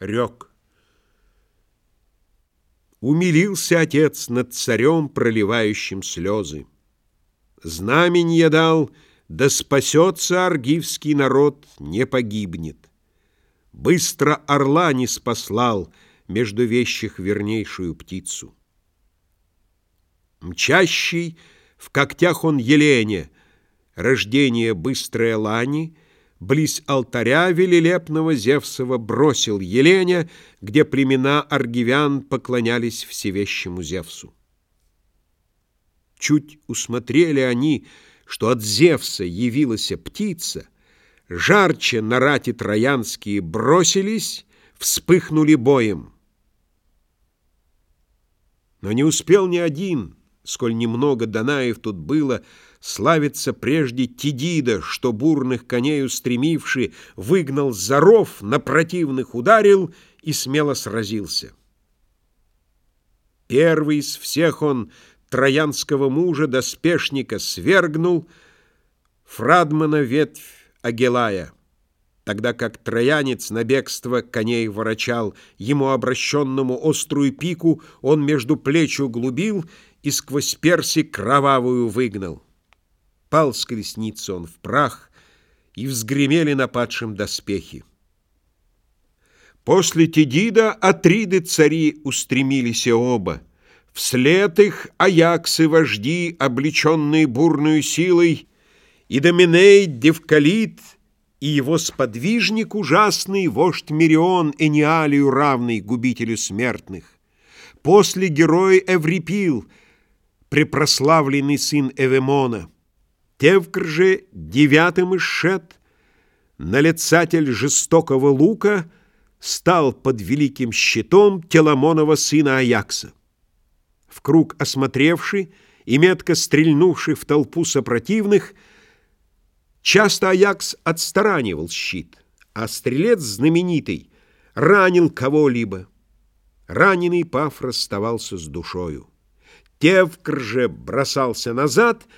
рек. Умилился отец над царем, проливающим слезы. Знаменье дал, да спасется аргивский народ, не погибнет. Быстро орла не спаслал между вещих вернейшую птицу. Мчащий, в когтях он елене, рождение быстрое лани — Близ алтаря велилепного Зевсова бросил Еленя, где племена аргивян поклонялись всевещему Зевсу. Чуть усмотрели они, что от Зевса явилась птица, жарче на рати троянские бросились, вспыхнули боем. Но не успел ни один, сколь немного Данаев тут было, Славится прежде Тидида, что бурных коней устремивший, Выгнал за ров, на противных ударил И смело сразился. Первый из всех он троянского мужа, Доспешника, свергнул, Фрадмана ветвь Агелая, Тогда как троянец на бегство коней ворочал, Ему обращенному острую пику Он между плеч углубил И сквозь перси кровавую выгнал. Пал с колесницы он в прах, и взгремели на падшем доспехи. После Тедида Атриды цари устремились оба. Вслед их Аяксы вожди, облеченные бурную силой, и Доминей Девкалит, и его сподвижник ужасный, вождь Мирион, Эниалию равный, губителю смертных. После герой Эврипил, препрославленный сын Эвемона — Тевкр же, девятым из шет, налицатель жестокого лука, стал под великим щитом Теламонова сына Аякса. В круг осмотревший и метко стрельнувший в толпу сопротивных, часто Аякс отстаранивал щит, а стрелец знаменитый ранил кого-либо. Раненый Паф расставался с душою. Тевкр же бросался назад —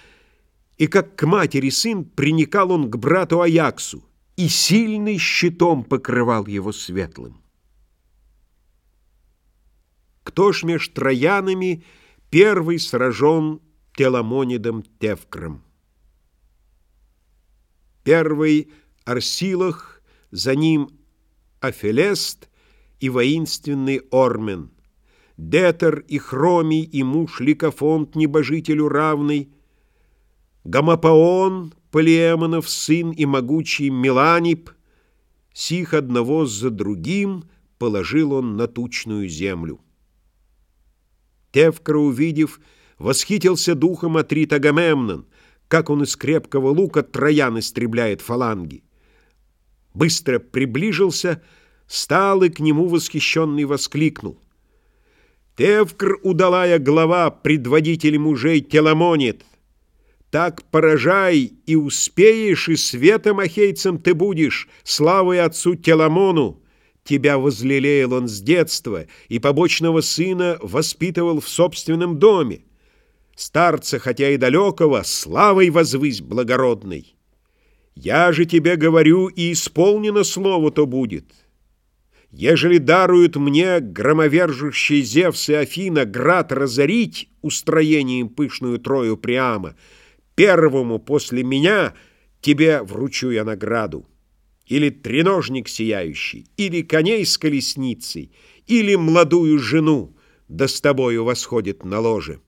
и как к матери сын приникал он к брату Аяксу, и сильный щитом покрывал его светлым. Кто ж меж троянами первый сражен Теламонидом Тевкром? Первый Арсилах, за ним Афелест и воинственный Ормен, Детер и Хромий и муж Ликофонт небожителю равный — Гамапаон, Полиэмонов сын и могучий Меланип, Сих одного за другим положил он на тучную землю. Тевкра, увидев, восхитился духом Атрит Агамемнон, как он из крепкого лука троян истребляет фаланги. Быстро приближился, стал и к нему восхищенный воскликнул. Тевкр, удалая глава, предводитель мужей Теламонит — так поражай, и успеешь, и светом ахейцем ты будешь, славой отцу Теламону. Тебя возлелеял он с детства, и побочного сына воспитывал в собственном доме. Старца, хотя и далекого, славой возвысь благородный. Я же тебе говорю, и исполнено слово то будет. Ежели даруют мне громовержущий Зевс и Афина град разорить устроением пышную трою Приама, Первому после меня тебе вручу я награду. Или треножник сияющий, или коней с колесницей, или молодую жену, да с тобою восходит на ложе.